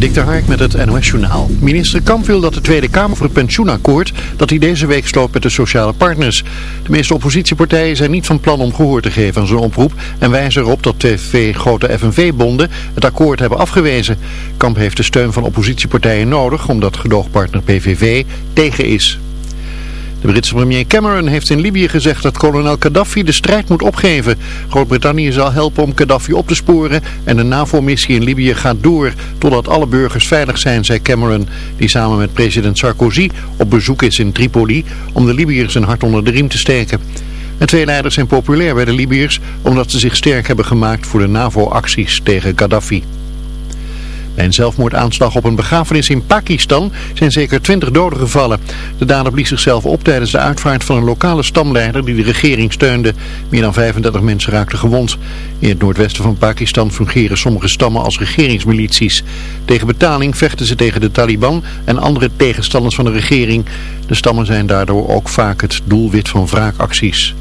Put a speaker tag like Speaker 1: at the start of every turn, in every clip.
Speaker 1: Dik de Hark met het NOS Journaal. Minister Kamp wil dat de Tweede Kamer voor het pensioenakkoord dat hij deze week sloopt met de sociale partners. De meeste oppositiepartijen zijn niet van plan om gehoor te geven aan zijn oproep en wijzen erop dat twee grote FNV-bonden het akkoord hebben afgewezen. Kamp heeft de steun van oppositiepartijen nodig omdat gedoogpartner PVV tegen is. De Britse premier Cameron heeft in Libië gezegd dat kolonel Gaddafi de strijd moet opgeven. Groot-Brittannië zal helpen om Gaddafi op te sporen en de NAVO-missie in Libië gaat door totdat alle burgers veilig zijn, zei Cameron, die samen met president Sarkozy op bezoek is in Tripoli om de Libiërs een hart onder de riem te steken. De twee leiders zijn populair bij de Libiërs omdat ze zich sterk hebben gemaakt voor de NAVO-acties tegen Gaddafi. Bij een zelfmoordaanslag op een begrafenis in Pakistan zijn zeker 20 doden gevallen. De dader blies zichzelf op tijdens de uitvaart van een lokale stamleider die de regering steunde. Meer dan 35 mensen raakten gewond. In het noordwesten van Pakistan fungeren sommige stammen als regeringsmilities. Tegen betaling vechten ze tegen de Taliban en andere tegenstanders van de regering. De stammen zijn daardoor ook vaak het doelwit van wraakacties.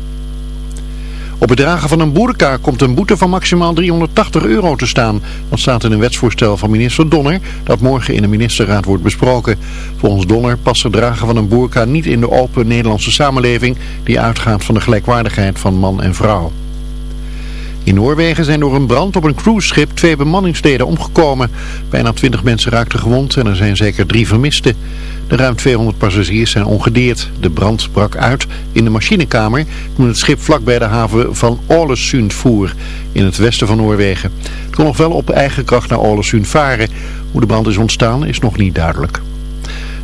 Speaker 1: Op het dragen van een boerka komt een boete van maximaal 380 euro te staan. Dat staat in een wetsvoorstel van minister Donner dat morgen in de ministerraad wordt besproken. Volgens Donner past het dragen van een boerka niet in de open Nederlandse samenleving die uitgaat van de gelijkwaardigheid van man en vrouw. In Noorwegen zijn door een brand op een cruiseschip twee bemanningsleden omgekomen. Bijna 20 mensen raakten gewond en er zijn zeker drie vermisten. De ruim 200 passagiers zijn ongedeerd. De brand brak uit in de machinekamer toen het schip vlak bij de haven van Ålesund voer in het westen van Noorwegen. Het kon nog wel op eigen kracht naar Ålesund varen. Hoe de brand is ontstaan is nog niet duidelijk.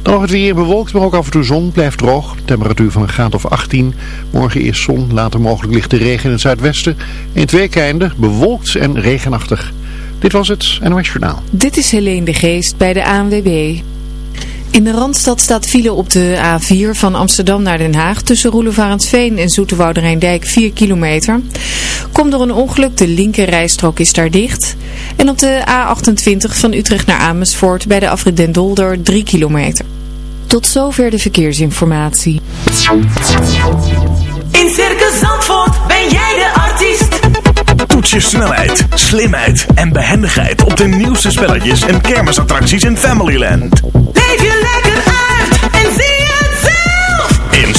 Speaker 1: Dan nog het weer bewolkt, maar ook af en toe zon. Blijft droog. Temperatuur van een graad of 18. Morgen eerst zon, later mogelijk lichte regen in het zuidwesten. In het weekeinde bewolkt en regenachtig. Dit was het NOS Journaal.
Speaker 2: Dit is Helene de Geest bij de ANWB. In de Randstad staat file op de A4 van Amsterdam naar Den Haag tussen Roelevarensveen en Zoeterwoude Rijndijk 4 kilometer. Komt door een ongeluk, de linker rijstrook is daar dicht. En op de A28 van Utrecht naar Amersfoort bij de afrit Den Dolder 3 kilometer. Tot zover de verkeersinformatie.
Speaker 3: In Circus Zandvoort ben jij de artiest.
Speaker 4: Toets je snelheid, slimheid en behendigheid op de nieuwste spelletjes en kermisattracties in Familyland.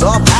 Speaker 5: stop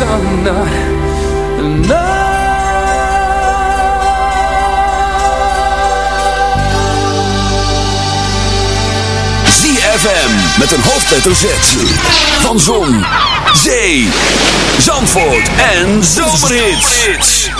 Speaker 6: not
Speaker 7: ZFM met een hoofdletter Z. Van Zon, Zee, Zandvoort en Zomerhits.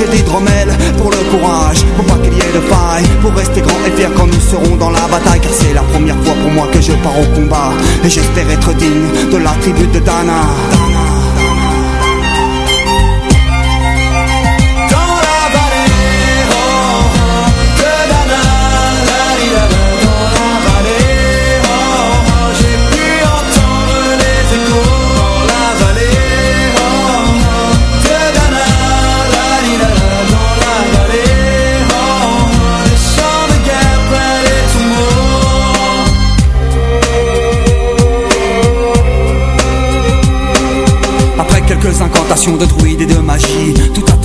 Speaker 8: gorgées d'hydromel pour le courage, pour pas qu'il y ait de faille, pour rester grand et fier quand nous serons dans la bataille. Car c'est la première fois pour moi que je pars au combat et j'espère être digne de la tribu de Dana. Incantations de druides et de magie, tout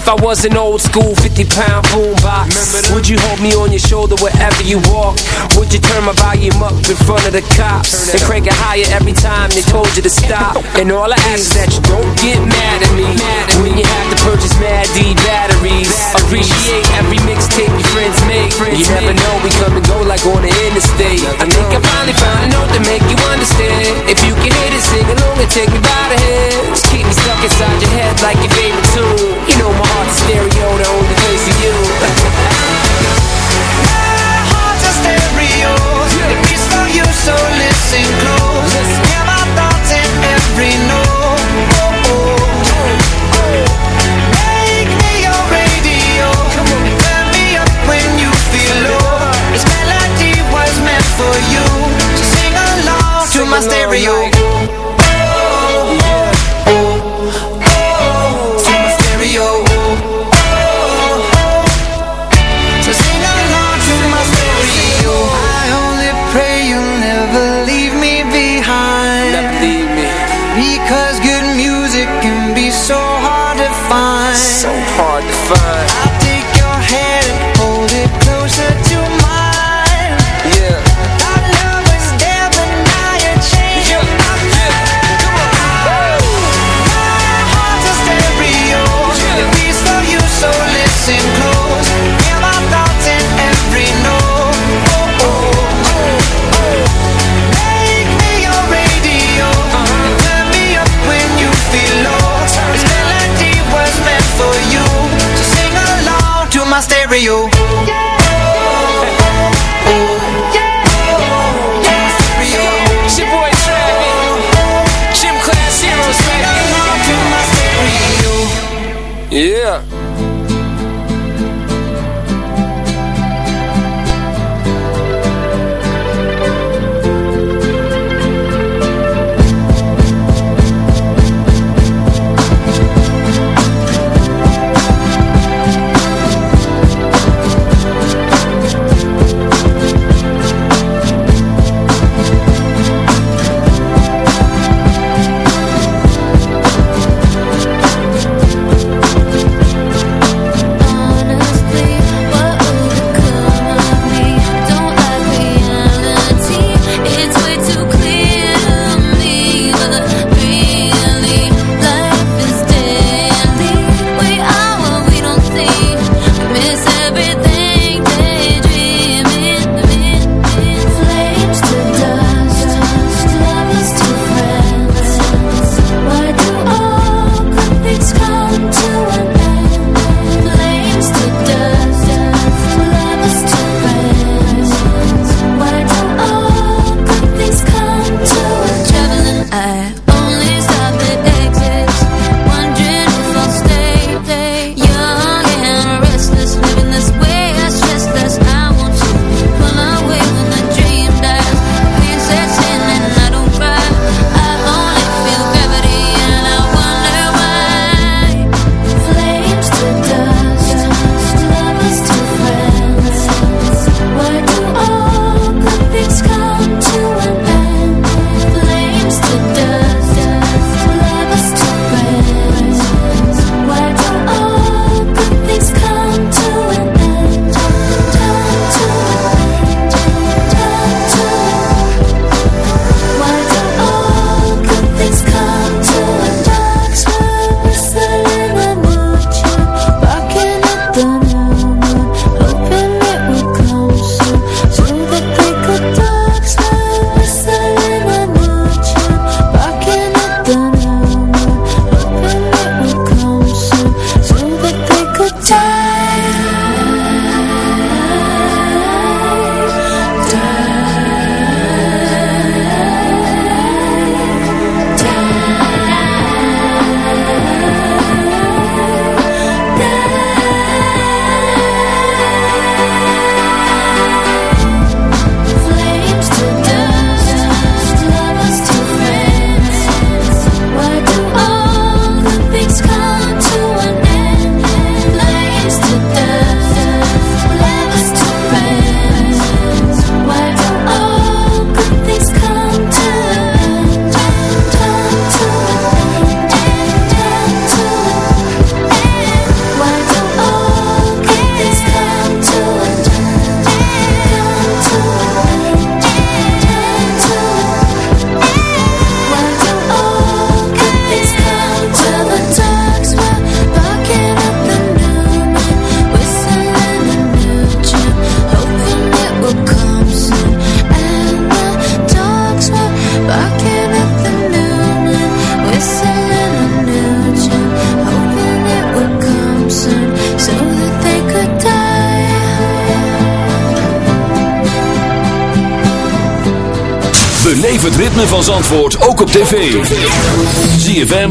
Speaker 9: If I was an old school 50 pound boombox, would you hold me on your shoulder wherever you walk? Would you turn my volume up in front of the cops and crank it higher every time they told you to stop? And all I ask is that you don't get mad at me when you have